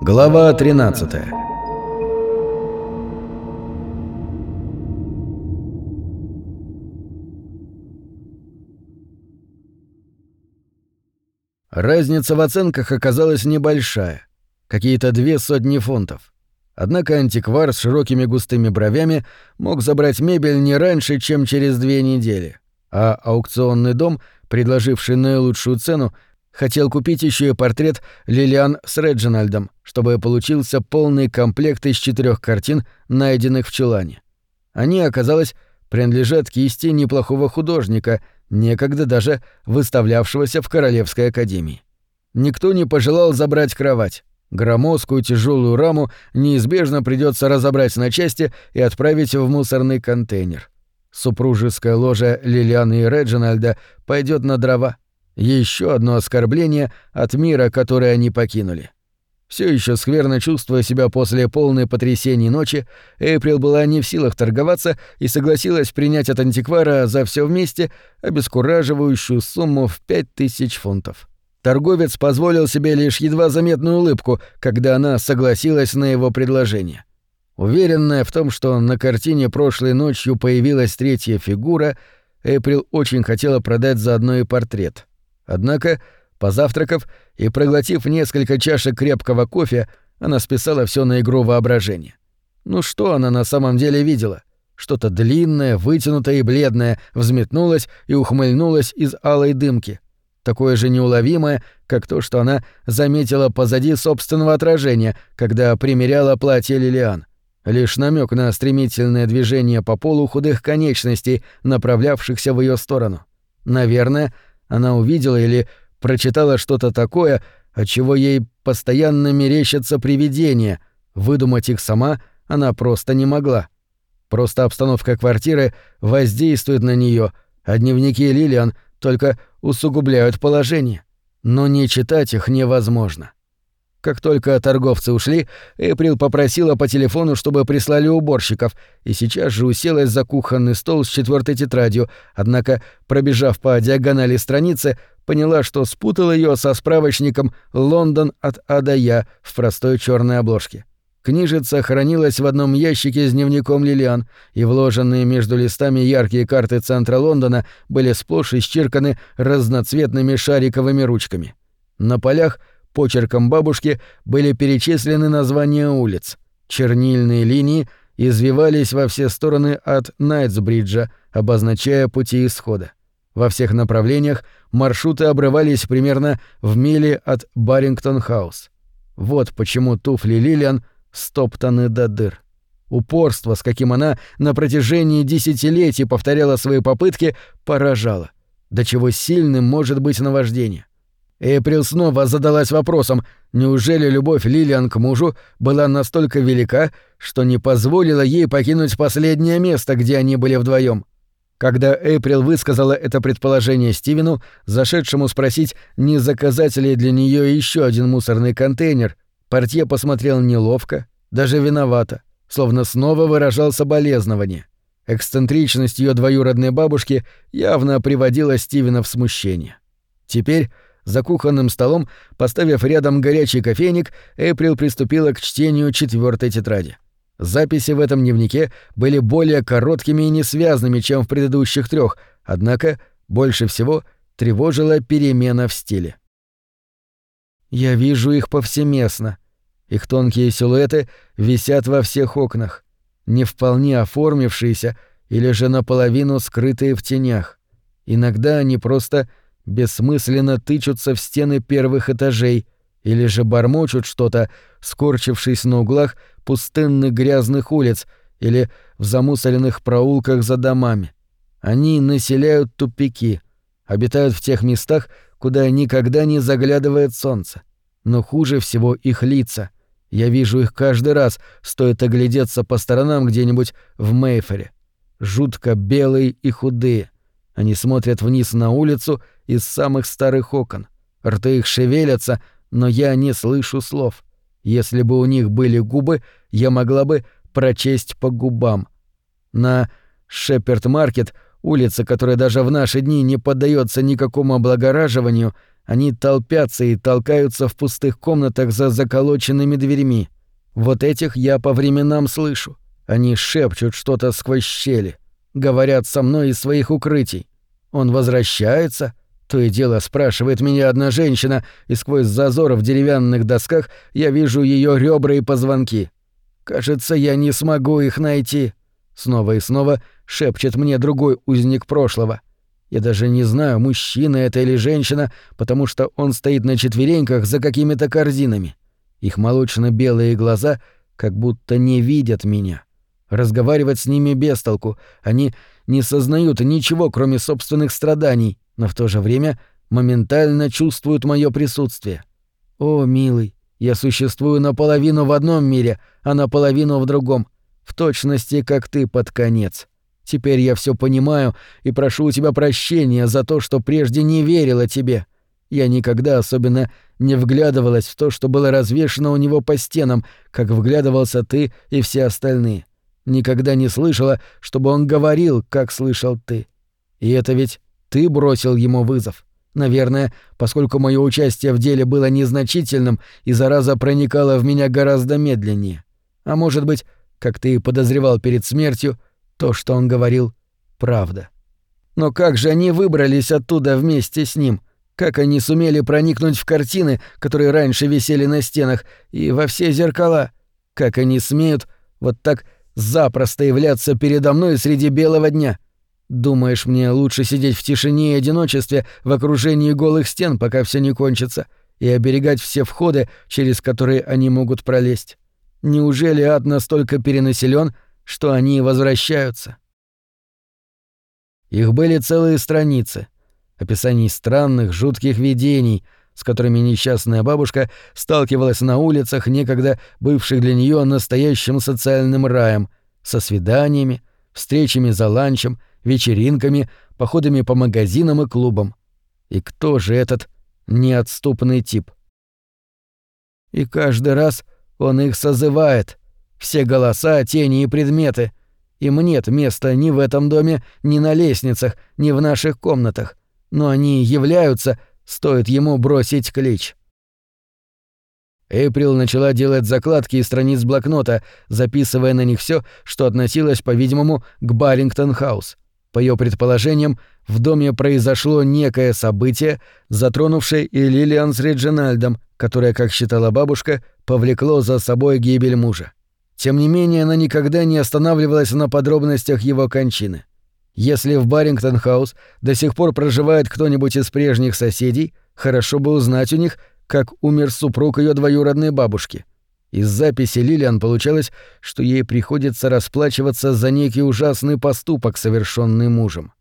Глава 13 Разница в оценках оказалась небольшая, какие-то две сотни фунтов. Однако антиквар с широкими густыми бровями мог забрать мебель не раньше, чем через две недели, а аукционный дом, предложивший наилучшую цену, хотел купить еще и портрет Лилиан с Реджинальдом, чтобы получился полный комплект из четырех картин, найденных в чулане. Они, оказалось, принадлежат кисти неплохого художника, некогда даже выставлявшегося в Королевской академии. Никто не пожелал забрать кровать. Громоздкую тяжелую раму неизбежно придется разобрать на части и отправить в мусорный контейнер. Супружеская ложа Лилианы и Реджинальда пойдет на дрова. Еще одно оскорбление от мира, который они покинули. Все еще скверно чувствуя себя после полной потрясений ночи, Эйприл была не в силах торговаться и согласилась принять от антиквара за все вместе обескураживающую сумму в пять тысяч фунтов. Торговец позволил себе лишь едва заметную улыбку, когда она согласилась на его предложение. Уверенная в том, что на картине прошлой ночью появилась третья фигура, Эйприл очень хотела продать заодно и портрет — Однако, позавтракав и проглотив несколько чашек крепкого кофе, она списала все на игру воображения. Ну что она на самом деле видела? Что-то длинное, вытянутое и бледное взметнулось и ухмыльнулось из алой дымки. Такое же неуловимое, как то, что она заметила позади собственного отражения, когда примеряла платье Лилиан. Лишь намек на стремительное движение по полу худых конечностей, направлявшихся в ее сторону. Наверное, она увидела или прочитала что-то такое, от чего ей постоянно мерещатся привидения. Выдумать их сама она просто не могла. Просто обстановка квартиры воздействует на нее, а дневники Лилиан только усугубляют положение. Но не читать их невозможно. Как только торговцы ушли, Эприл попросила по телефону, чтобы прислали уборщиков, и сейчас же уселась за кухонный стол с четвертой тетрадью, однако, пробежав по диагонали страницы, поняла, что спутала ее со справочником «Лондон от А до Я» в простой черной обложке. Книжица хранилась в одном ящике с дневником Лилиан, и вложенные между листами яркие карты центра Лондона были сплошь исчерканы разноцветными шариковыми ручками. На полях — Почерком бабушки были перечислены названия улиц. Чернильные линии извивались во все стороны от Найтсбриджа, обозначая пути исхода. Во всех направлениях маршруты обрывались примерно в миле от Баррингтон-хаус. Вот почему туфли Лилиан стоптаны до дыр. Упорство, с каким она на протяжении десятилетий повторяла свои попытки, поражало. До чего сильным может быть наваждение. Эйприл снова задалась вопросом, неужели любовь Лилиан к мужу была настолько велика, что не позволила ей покинуть последнее место, где они были вдвоем. Когда Эйприл высказала это предположение Стивену, зашедшему спросить, не заказать ли для нее еще один мусорный контейнер, портье посмотрел неловко, даже виновато, словно снова выражал соболезнование. Эксцентричность ее двоюродной бабушки явно приводила Стивена в смущение. Теперь за кухонным столом, поставив рядом горячий кофейник, Эприл приступила к чтению четвертой тетради. Записи в этом дневнике были более короткими и несвязными, чем в предыдущих трех, однако больше всего тревожила перемена в стиле. «Я вижу их повсеместно. Их тонкие силуэты висят во всех окнах, не вполне оформившиеся или же наполовину скрытые в тенях. Иногда они просто бессмысленно тычутся в стены первых этажей или же бормочут что-то, скорчившись на углах пустынных грязных улиц или в замусоленных проулках за домами. Они населяют тупики, обитают в тех местах, куда никогда не заглядывает солнце. Но хуже всего их лица. Я вижу их каждый раз, стоит оглядеться по сторонам где-нибудь в Мейфере. Жутко белые и худые. Они смотрят вниз на улицу из самых старых окон. Рты их шевелятся, но я не слышу слов. Если бы у них были губы, я могла бы прочесть по губам. На Шеперд-маркет, улица, которая даже в наши дни не поддается никакому облагораживанию, Они толпятся и толкаются в пустых комнатах за заколоченными дверьми. Вот этих я по временам слышу. Они шепчут что-то сквозь щели. Говорят со мной из своих укрытий. Он возвращается? То и дело спрашивает меня одна женщина, и сквозь зазор в деревянных досках я вижу ее ребра и позвонки. Кажется, я не смогу их найти. Снова и снова шепчет мне другой узник прошлого. Я даже не знаю, мужчина это или женщина, потому что он стоит на четвереньках за какими-то корзинами. Их молочно-белые глаза как будто не видят меня. Разговаривать с ними без толку. Они не сознают ничего, кроме собственных страданий, но в то же время моментально чувствуют мое присутствие. О, милый, я существую наполовину в одном мире, а наполовину в другом, в точности, как ты под конец. Теперь я все понимаю и прошу у тебя прощения за то, что прежде не верила тебе. Я никогда особенно не вглядывалась в то, что было развешено у него по стенам, как вглядывался ты и все остальные. Никогда не слышала, чтобы он говорил, как слышал ты. И это ведь ты бросил ему вызов. Наверное, поскольку мое участие в деле было незначительным и зараза проникала в меня гораздо медленнее. А может быть, как ты и подозревал перед смертью, то, что он говорил, правда. Но как же они выбрались оттуда вместе с ним? Как они сумели проникнуть в картины, которые раньше висели на стенах, и во все зеркала? Как они смеют вот так запросто являться передо мной среди белого дня? Думаешь, мне лучше сидеть в тишине и одиночестве в окружении голых стен, пока все не кончится, и оберегать все входы, через которые они могут пролезть? Неужели ад настолько перенаселен, что они возвращаются. Их были целые страницы, описаний странных, жутких видений, с которыми несчастная бабушка сталкивалась на улицах, некогда бывших для нее настоящим социальным раем, со свиданиями, встречами за ланчем, вечеринками, походами по магазинам и клубам. И кто же этот неотступный тип? И каждый раз он их созывает — все голоса, тени и предметы. Им нет места ни в этом доме, ни на лестницах, ни в наших комнатах. Но они являются, стоит ему бросить клич. Эйприл начала делать закладки из страниц блокнота, записывая на них все, что относилось, по-видимому, к Баррингтон-хаус. По ее предположениям, в доме произошло некое событие, затронувшее и Лилиан с Реджинальдом, которое, как считала бабушка, повлекло за собой гибель мужа. Тем не менее, она никогда не останавливалась на подробностях его кончины. Если в Баррингтон-хаус до сих пор проживает кто-нибудь из прежних соседей, хорошо бы узнать у них, как умер супруг ее двоюродной бабушки. Из записи Лилиан получалось, что ей приходится расплачиваться за некий ужасный поступок, совершенный мужем.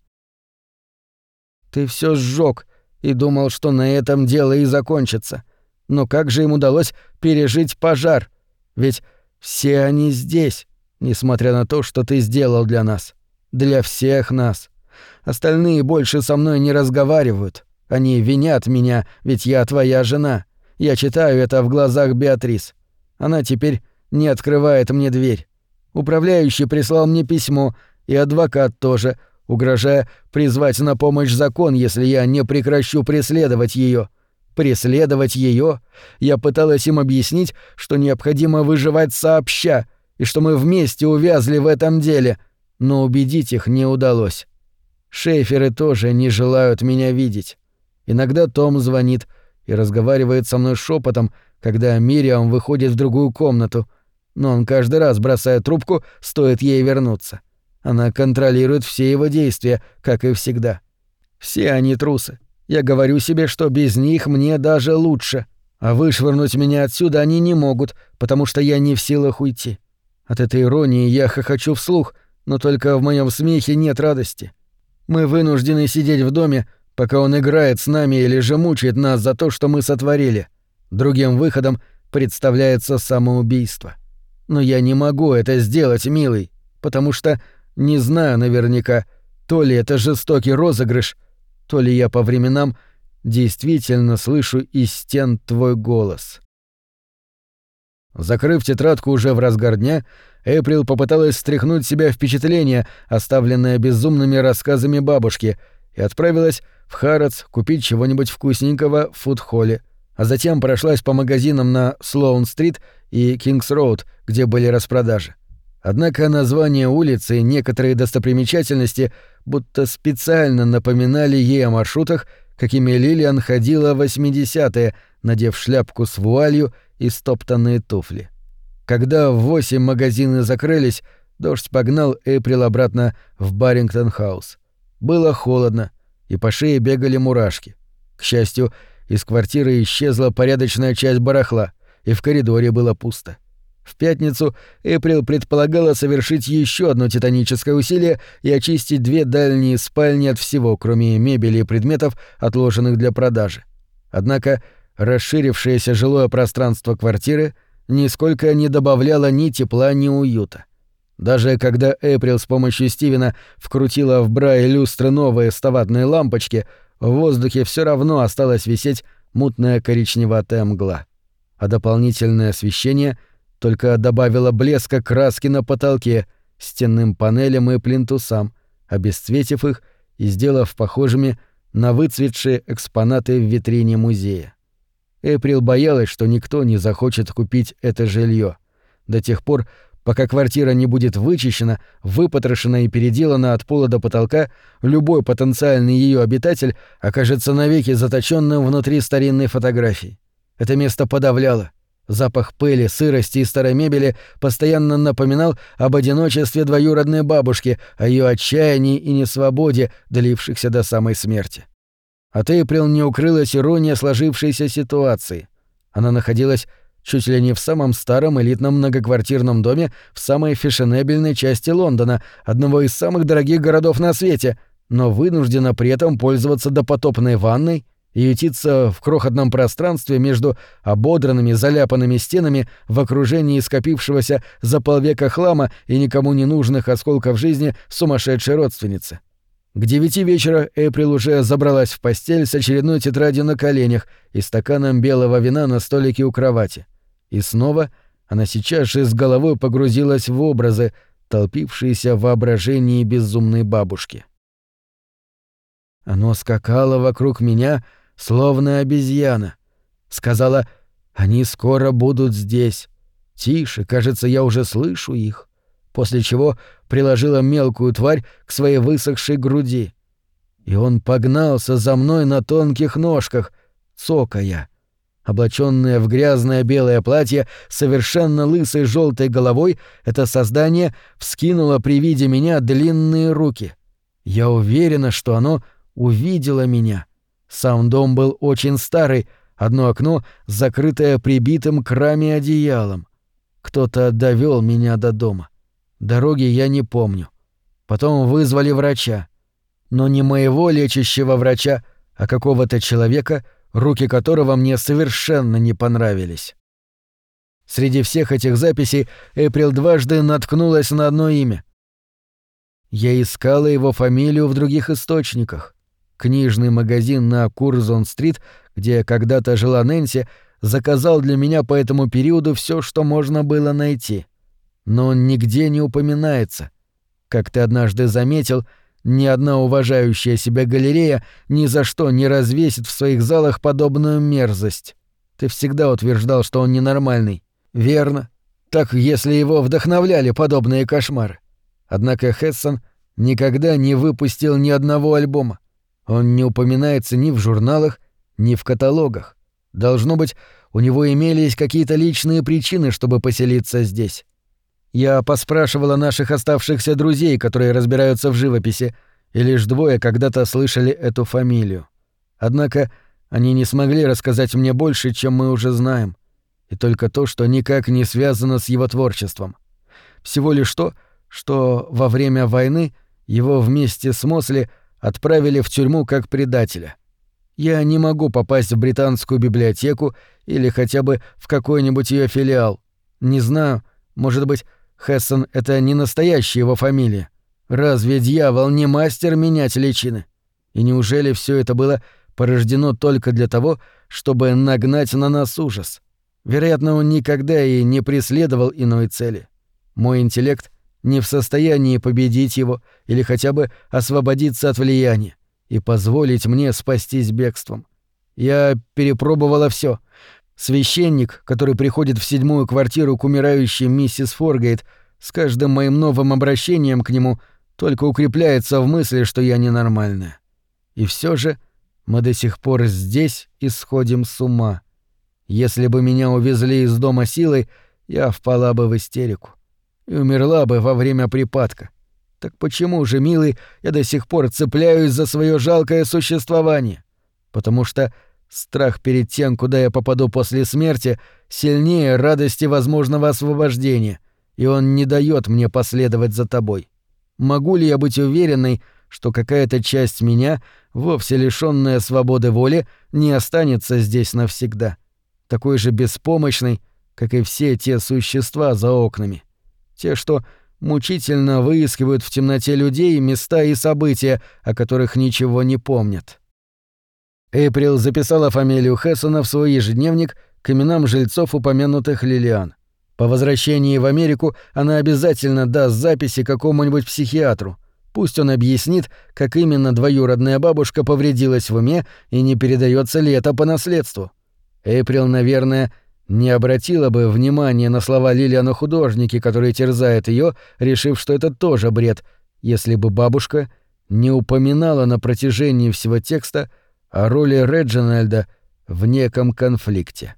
«Ты все сжег и думал, что на этом дело и закончится. Но как же им удалось пережить пожар? Ведь все они здесь, несмотря на то, что ты сделал для нас. Для всех нас. Остальные больше со мной не разговаривают. Они винят меня, ведь я твоя жена. Я читаю это в глазах Беатрис. Она теперь не открывает мне дверь. Управляющий прислал мне письмо, и адвокат тоже, угрожая призвать на помощь закон, если я не прекращу преследовать ее преследовать ее, я пыталась им объяснить, что необходимо выживать сообща и что мы вместе увязли в этом деле, но убедить их не удалось. Шейферы тоже не желают меня видеть. Иногда Том звонит и разговаривает со мной шепотом, когда Мириам выходит в другую комнату, но он каждый раз бросает трубку, стоит ей вернуться. Она контролирует все его действия, как и всегда. Все они трусы. Я говорю себе, что без них мне даже лучше, а вышвырнуть меня отсюда они не могут, потому что я не в силах уйти. От этой иронии я хохочу вслух, но только в моем смехе нет радости. Мы вынуждены сидеть в доме, пока он играет с нами или же мучает нас за то, что мы сотворили. Другим выходом представляется самоубийство. Но я не могу это сделать, милый, потому что не знаю наверняка, то ли это жестокий розыгрыш, то ли я по временам действительно слышу из стен твой голос. Закрыв тетрадку уже в разгар дня, Эприл попыталась стряхнуть себя впечатление, оставленное безумными рассказами бабушки, и отправилась в Харатс купить чего-нибудь вкусненького в фудхолле, а затем прошлась по магазинам на Слоун-стрит и Кингс-роуд, где были распродажи. Однако название улицы и некоторые достопримечательности будто специально напоминали ей о маршрутах, какими Лилиан ходила в 80-е, надев шляпку с вуалью и стоптанные туфли. Когда в восемь магазины закрылись, дождь погнал Эйприл обратно в Баррингтон-хаус. Было холодно, и по шее бегали мурашки. К счастью, из квартиры исчезла порядочная часть барахла, и в коридоре было пусто. В пятницу Эприл предполагала совершить еще одно титаническое усилие и очистить две дальние спальни от всего, кроме мебели и предметов, отложенных для продажи. Однако расширившееся жилое пространство квартиры нисколько не добавляло ни тепла, ни уюта. Даже когда Эприл с помощью Стивена вкрутила в бра и люстры новые ставатные лампочки, в воздухе все равно осталась висеть мутная коричневатая мгла. А дополнительное освещение только добавило блеска краски на потолке, стенным панелям и плинтусам, обесцветив их и сделав похожими на выцветшие экспонаты в витрине музея. Эприл боялась, что никто не захочет купить это жилье до тех пор, пока квартира не будет вычищена, выпотрошена и переделана от пола до потолка, любой потенциальный ее обитатель окажется навеки заточенным внутри старинной фотографии. Это место подавляло. Запах пыли, сырости и старой мебели постоянно напоминал об одиночестве двоюродной бабушки, о ее отчаянии и несвободе, длившихся до самой смерти. От Эйприл не укрылась ирония сложившейся ситуации. Она находилась чуть ли не в самом старом элитном многоквартирном доме в самой фешенебельной части Лондона, одного из самых дорогих городов на свете, но вынуждена при этом пользоваться допотопной ванной и ютиться в крохотном пространстве между ободранными, заляпанными стенами в окружении скопившегося за полвека хлама и никому не нужных осколков жизни сумасшедшей родственницы. К девяти вечера Эприл уже забралась в постель с очередной тетрадью на коленях и стаканом белого вина на столике у кровати. И снова она сейчас же с головой погрузилась в образы, толпившиеся в воображении безумной бабушки. Оно скакало вокруг меня, словно обезьяна. Сказала, «Они скоро будут здесь. Тише, кажется, я уже слышу их» после чего приложила мелкую тварь к своей высохшей груди. И он погнался за мной на тонких ножках, цокая. Облаченное в грязное белое платье, совершенно лысой желтой головой, это создание вскинуло при виде меня длинные руки. Я уверена, что оно увидело меня. Сам дом был очень старый, одно окно, закрытое прибитым к раме одеялом. Кто-то довел меня до дома. Дороги я не помню. Потом вызвали врача. Но не моего лечащего врача, а какого-то человека, руки которого мне совершенно не понравились. Среди всех этих записей Эприл дважды наткнулась на одно имя. Я искала его фамилию в других источниках. Книжный магазин на Курзон-стрит, где когда-то жила Нэнси, заказал для меня по этому периоду все, что можно было найти но он нигде не упоминается. Как ты однажды заметил, ни одна уважающая себя галерея ни за что не развесит в своих залах подобную мерзость. Ты всегда утверждал, что он ненормальный. Верно. Так, если его вдохновляли подобные кошмары. Однако Хессон никогда не выпустил ни одного альбома. Он не упоминается ни в журналах, ни в каталогах. Должно быть, у него имелись какие-то личные причины, чтобы поселиться здесь. Я поспрашивала наших оставшихся друзей, которые разбираются в живописи, и лишь двое когда-то слышали эту фамилию. Однако они не смогли рассказать мне больше, чем мы уже знаем, и только то, что никак не связано с его творчеством. Всего лишь то, что во время войны его вместе с Мосли отправили в тюрьму как предателя. Я не могу попасть в британскую библиотеку или хотя бы в какой-нибудь ее филиал. Не знаю, может быть, Хессон — это не настоящая его фамилия. Разве дьявол не мастер менять личины? И неужели все это было порождено только для того, чтобы нагнать на нас ужас? Вероятно, он никогда и не преследовал иной цели. Мой интеллект не в состоянии победить его или хотя бы освободиться от влияния, и позволить мне спастись бегством. Я перепробовала все. Священник, который приходит в седьмую квартиру к умирающей миссис Форгейт, с каждым моим новым обращением к нему только укрепляется в мысли, что я ненормальная. И все же мы до сих пор здесь и сходим с ума. Если бы меня увезли из дома силой, я впала бы в истерику и умерла бы во время припадка. Так почему же, милый, я до сих пор цепляюсь за свое жалкое существование? Потому что страх перед тем, куда я попаду после смерти, сильнее радости возможного освобождения, и он не дает мне последовать за тобой. Могу ли я быть уверенной, что какая-то часть меня, вовсе лишённая свободы воли, не останется здесь навсегда, такой же беспомощной, как и все те существа за окнами? Те, что мучительно выискивают в темноте людей, места и события, о которых ничего не помнят. Эйприл записала фамилию Хессона в свой ежедневник к именам жильцов упомянутых Лилиан. По возвращении в Америку она обязательно даст записи какому-нибудь психиатру. Пусть он объяснит, как именно двоюродная бабушка повредилась в уме и не передается ли это по наследству. Эйприл, наверное, не обратила бы внимания на слова Лилиана художники, которые терзают ее, решив, что это тоже бред, если бы бабушка не упоминала на протяжении всего текста о роли Реджинальда в неком конфликте.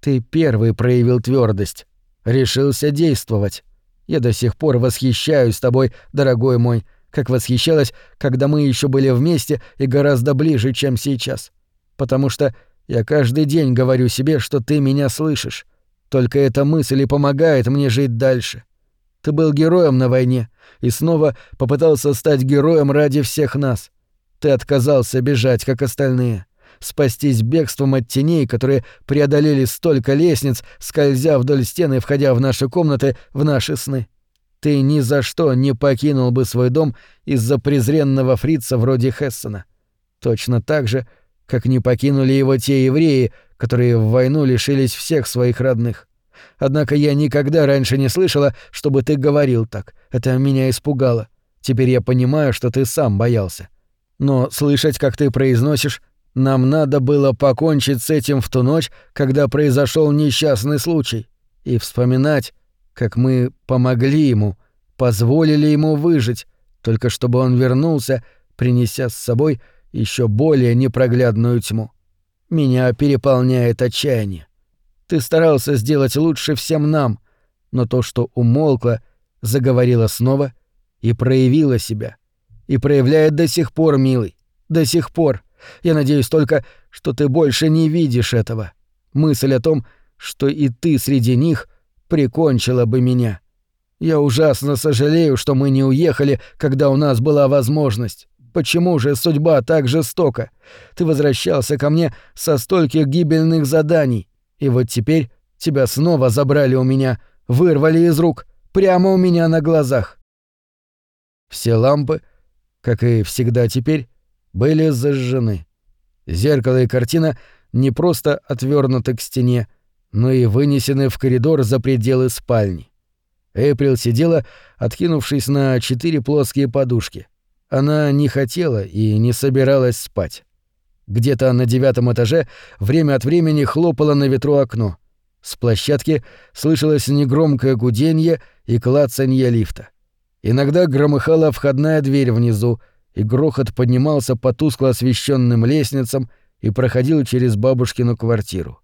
«Ты первый проявил твердость, решился действовать. Я до сих пор восхищаюсь тобой, дорогой мой, как восхищалась, когда мы еще были вместе и гораздо ближе, чем сейчас. Потому что я каждый день говорю себе, что ты меня слышишь. Только эта мысль и помогает мне жить дальше. Ты был героем на войне и снова попытался стать героем ради всех нас. Ты отказался бежать, как остальные, спастись бегством от теней, которые преодолели столько лестниц, скользя вдоль стены и входя в наши комнаты, в наши сны. Ты ни за что не покинул бы свой дом из-за презренного фрица вроде Хессена. Точно так же, как не покинули его те евреи, которые в войну лишились всех своих родных. Однако я никогда раньше не слышала, чтобы ты говорил так. Это меня испугало. Теперь я понимаю, что ты сам боялся. Но слышать, как ты произносишь, нам надо было покончить с этим в ту ночь, когда произошел несчастный случай, и вспоминать, как мы помогли ему, позволили ему выжить, только чтобы он вернулся, принеся с собой еще более непроглядную тьму. Меня переполняет отчаяние. Ты старался сделать лучше всем нам, но то, что умолкло, заговорило снова и проявило себя. И проявляет до сих пор, милый, до сих пор. Я надеюсь только, что ты больше не видишь этого. Мысль о том, что и ты среди них, прикончила бы меня. Я ужасно сожалею, что мы не уехали, когда у нас была возможность. Почему же судьба так жестока? Ты возвращался ко мне со стольких гибельных заданий, и вот теперь тебя снова забрали у меня, вырвали из рук, прямо у меня на глазах. Все лампы, как и всегда теперь, были зажжены. Зеркало и картина не просто отвернуты к стене, но и вынесены в коридор за пределы спальни. Эйприл сидела, откинувшись на четыре плоские подушки — она не хотела и не собиралась спать. Где-то на девятом этаже время от времени хлопало на ветру окно. С площадки слышалось негромкое гуденье и клацанье лифта. Иногда громыхала входная дверь внизу, и грохот поднимался по тускло освещенным лестницам и проходил через бабушкину квартиру.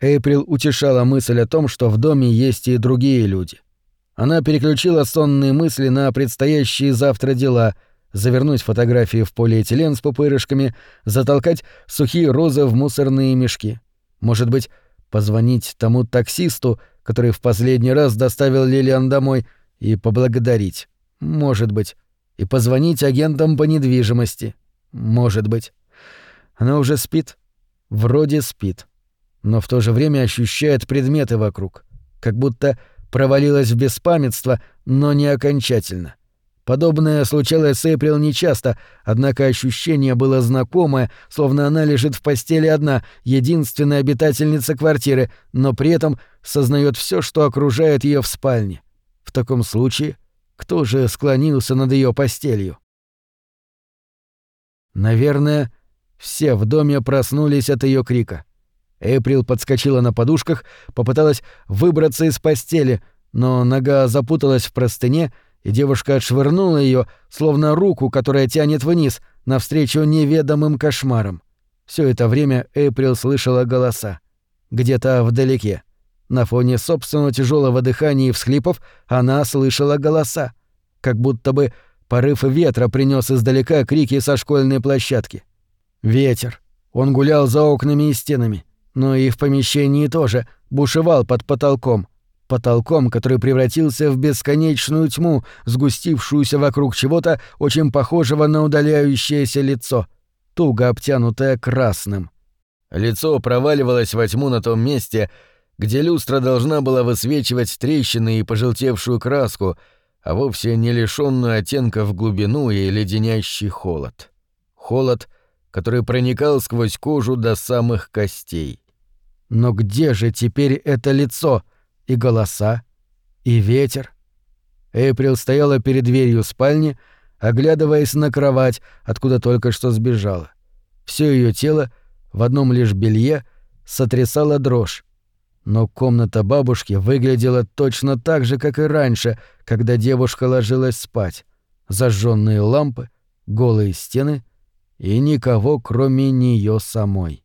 Эйприл утешала мысль о том, что в доме есть и другие люди. Она переключила сонные мысли на предстоящие завтра дела — завернуть фотографии в полиэтилен с пупырышками, затолкать сухие розы в мусорные мешки. Может быть, позвонить тому таксисту, который в последний раз доставил Лилиан домой, и поблагодарить. Может быть. И позвонить агентам по недвижимости. Может быть. Она уже спит. Вроде спит. Но в то же время ощущает предметы вокруг. Как будто провалилась в беспамятство, но не окончательно. — Подобное случалось с Эйприл нечасто, однако ощущение было знакомое, словно она лежит в постели одна, единственная обитательница квартиры, но при этом сознает все, что окружает ее в спальне. В таком случае, кто же склонился над ее постелью? Наверное, все в доме проснулись от ее крика. Эйприл подскочила на подушках, попыталась выбраться из постели, но нога запуталась в простыне, и девушка отшвырнула ее, словно руку, которая тянет вниз, навстречу неведомым кошмарам. Все это время Эйприл слышала голоса. Где-то вдалеке. На фоне собственного тяжелого дыхания и всхлипов она слышала голоса. Как будто бы порыв ветра принес издалека крики со школьной площадки. Ветер. Он гулял за окнами и стенами, но и в помещении тоже, бушевал под потолком. Потолком, который превратился в бесконечную тьму, сгустившуюся вокруг чего-то, очень похожего на удаляющееся лицо, туго обтянутое красным. Лицо проваливалось во тьму на том месте, где люстра должна была высвечивать трещины и пожелтевшую краску, а вовсе не лишённую оттенков глубину и леденящий холод. Холод, который проникал сквозь кожу до самых костей. Но где же теперь это лицо? И голоса? И ветер? Эйприл стояла перед дверью спальни, оглядываясь на кровать, откуда только что сбежала. Все ее тело в одном лишь белье сотрясала дрожь. Но комната бабушки выглядела точно так же, как и раньше, когда девушка ложилась спать. Зажженные лампы, голые стены и никого, кроме нее самой.